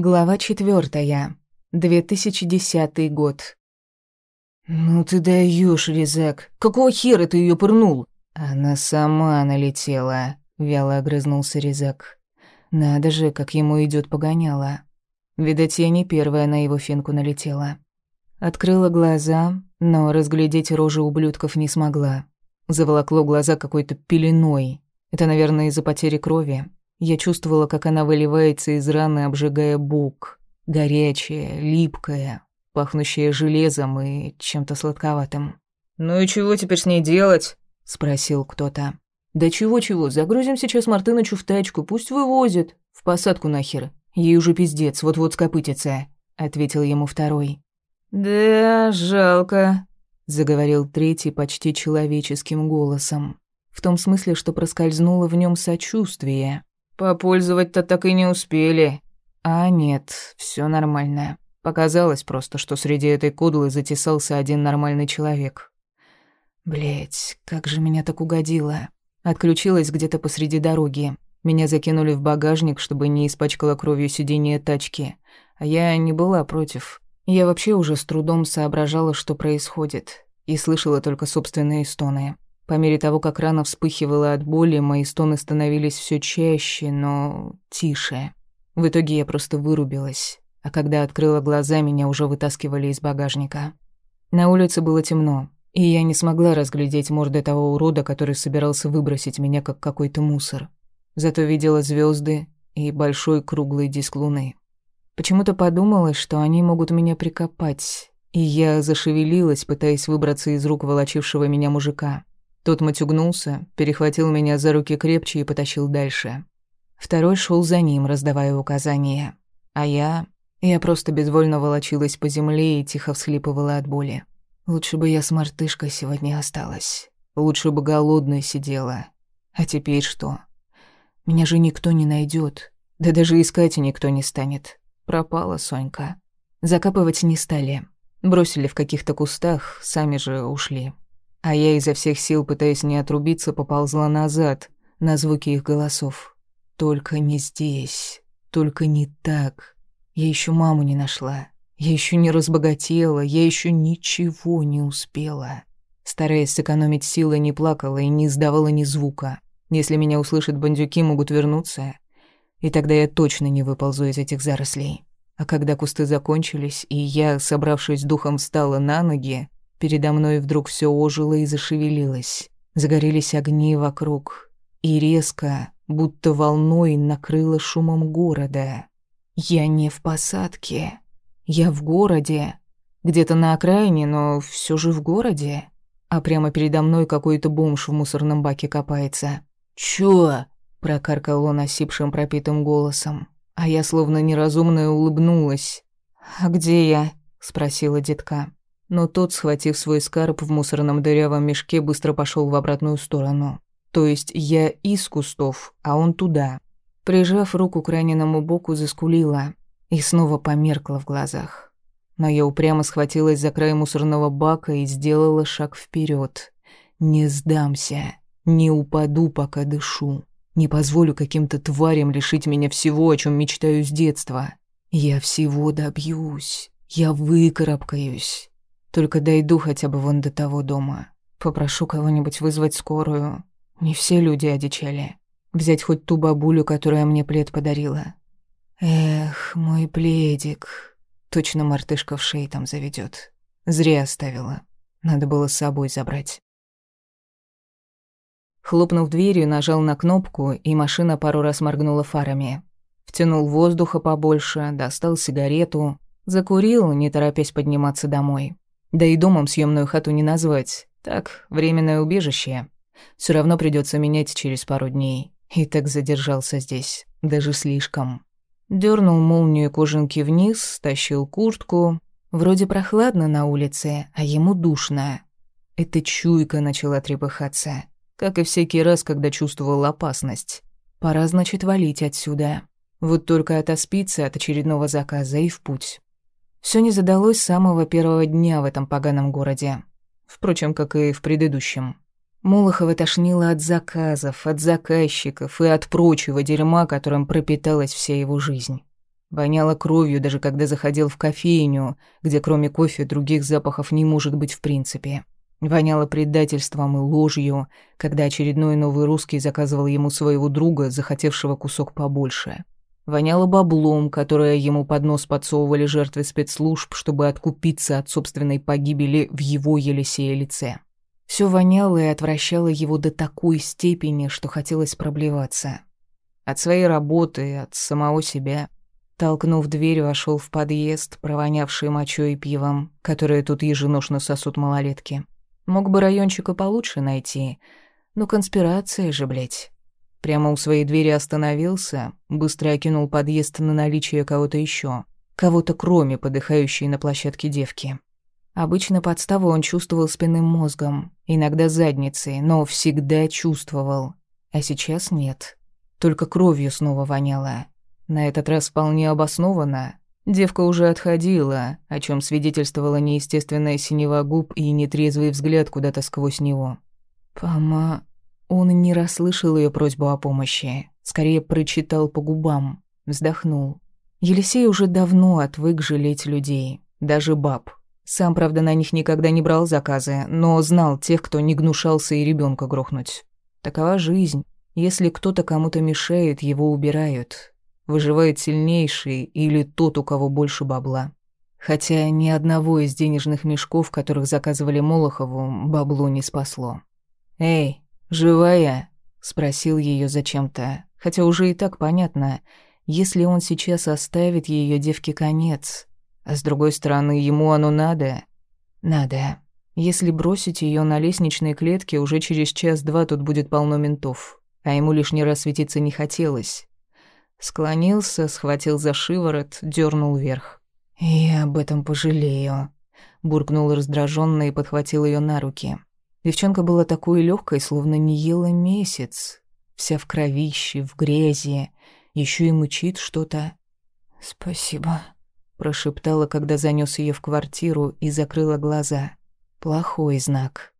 Глава четвертая. 2010 год. «Ну ты даешь, Резак! Какого хера ты ее пырнул?» «Она сама налетела», — вяло огрызнулся Резак. «Надо же, как ему идет погоняло. Видать, я не первая на его финку налетела». Открыла глаза, но разглядеть рожи ублюдков не смогла. Заволокло глаза какой-то пеленой. Это, наверное, из-за потери крови. Я чувствовала, как она выливается из раны, обжигая бок. Горячая, липкая, пахнущая железом и чем-то сладковатым. «Ну и чего теперь с ней делать?» — спросил кто-то. «Да чего-чего, загрузим сейчас Мартынычу в тачку, пусть вывозит. В посадку нахер. Ей уже пиздец, вот-вот скопытится», — ответил ему второй. «Да, жалко», — заговорил третий почти человеческим голосом. В том смысле, что проскользнуло в нем сочувствие. Попользовать-то так и не успели. А нет, все нормально. Показалось просто, что среди этой кудлы затесался один нормальный человек. Блять, как же меня так угодило. Отключилась где-то посреди дороги. Меня закинули в багажник, чтобы не испачкала кровью сиденье тачки. А я не была против. Я вообще уже с трудом соображала, что происходит. И слышала только собственные стоны. По мере того, как рана вспыхивала от боли, мои стоны становились все чаще, но тише. В итоге я просто вырубилась, а когда открыла глаза, меня уже вытаскивали из багажника. На улице было темно, и я не смогла разглядеть морды того урода, который собирался выбросить меня как какой-то мусор. Зато видела звезды и большой круглый диск луны. Почему-то подумалось, что они могут меня прикопать, и я зашевелилась, пытаясь выбраться из рук волочившего меня мужика. Тот матюгнулся, перехватил меня за руки крепче и потащил дальше. Второй шел за ним, раздавая указания. А я... Я просто безвольно волочилась по земле и тихо всхлипывала от боли. Лучше бы я с мартышкой сегодня осталась. Лучше бы голодной сидела. А теперь что? Меня же никто не найдет. Да даже искать никто не станет. Пропала Сонька. Закапывать не стали. Бросили в каких-то кустах, сами же ушли. А я изо всех сил, пытаясь не отрубиться, поползла назад, на звуки их голосов. Только не здесь, только не так. Я еще маму не нашла. Я еще не разбогатела, я еще ничего не успела. Стараясь сэкономить силы, не плакала и не издавала ни звука. Если меня услышат бандюки, могут вернуться. И тогда я точно не выползу из этих зарослей. А когда кусты закончились, и я, собравшись духом, встала на ноги, Передо мной вдруг все ожило и зашевелилось. Загорелись огни вокруг. И резко, будто волной, накрыло шумом города. Я не в посадке. Я в городе. Где-то на окраине, но все же в городе. А прямо передо мной какой-то бомж в мусорном баке копается. «Чё?» — прокаркал он осипшим пропитым голосом. А я словно неразумная улыбнулась. «А где я?» — спросила детка но тот, схватив свой скарб в мусорном дырявом мешке, быстро пошел в обратную сторону. То есть я из кустов, а он туда. Прижав руку к раненому боку, заскулила и снова померкла в глазах. Но я упрямо схватилась за край мусорного бака и сделала шаг вперед. Не сдамся, не упаду, пока дышу. Не позволю каким-то тварям лишить меня всего, о чем мечтаю с детства. Я всего добьюсь. Я выкарабкаюсь. Только дойду хотя бы вон до того дома. Попрошу кого-нибудь вызвать скорую. Не все люди одичали. Взять хоть ту бабулю, которая мне плед подарила. Эх, мой пледик. Точно мартышка в шее там заведет. Зря оставила. Надо было с собой забрать. Хлопнув дверью, нажал на кнопку, и машина пару раз моргнула фарами. Втянул воздуха побольше, достал сигарету, закурил, не торопясь подниматься домой. Да и домом съемную хату не назвать. Так, временное убежище. Все равно придется менять через пару дней. И так задержался здесь. Даже слишком. Дёрнул молнию кожанки вниз, стащил куртку. Вроде прохладно на улице, а ему душно. Эта чуйка начала трепыхаться. Как и всякий раз, когда чувствовал опасность. Пора, значит, валить отсюда. Вот только отоспиться от очередного заказа и в путь. Все не задалось с самого первого дня в этом поганом городе. Впрочем, как и в предыдущем. Молохова тошнило от заказов, от заказчиков и от прочего дерьма, которым пропиталась вся его жизнь. Воняло кровью, даже когда заходил в кофейню, где кроме кофе других запахов не может быть в принципе. Воняло предательством и ложью, когда очередной новый русский заказывал ему своего друга, захотевшего кусок побольше. Воняло баблом, которое ему под нос подсовывали жертвы спецслужб, чтобы откупиться от собственной погибели в его Елисея лице. Все воняло и отвращало его до такой степени, что хотелось проблеваться. От своей работы, от самого себя. Толкнув дверь, вошел в подъезд, провонявший мочой и пивом, которые тут еженошно сосут малолетки. Мог бы райончика получше найти. Но конспирация же, блядь. Прямо у своей двери остановился, быстро окинул подъезд на наличие кого-то еще, Кого-то кроме подыхающей на площадке девки. Обычно подставу он чувствовал спинным мозгом, иногда задницей, но всегда чувствовал. А сейчас нет. Только кровью снова воняло. На этот раз вполне обоснованно. Девка уже отходила, о чем свидетельствовала неестественная синева губ и нетрезвый взгляд куда-то сквозь него. «Пома...» Он не расслышал ее просьбу о помощи, скорее прочитал по губам, вздохнул. Елисей уже давно отвык жалеть людей, даже баб. Сам, правда, на них никогда не брал заказы, но знал тех, кто не гнушался и ребенка грохнуть. Такова жизнь. Если кто-то кому-то мешает, его убирают. Выживает сильнейший или тот, у кого больше бабла. Хотя ни одного из денежных мешков, которых заказывали Молохову, бабло не спасло. «Эй, живая?» — спросил ее зачем-то. Хотя уже и так понятно, если он сейчас оставит ее девке конец. А с другой стороны, ему оно надо? Надо. Если бросить ее на лестничной клетке, уже через час-два тут будет полно ментов. А ему лишний раз светиться не хотелось. Склонился, схватил за шиворот, дернул вверх. «Я об этом пожалею», — буркнул раздраженно и подхватил ее на руки. Девчонка была такой легкой, словно не ела месяц. Вся в кровище, в грязи, еще и мычит что-то. «Спасибо», — прошептала, когда занес ее в квартиру и закрыла глаза. «Плохой знак».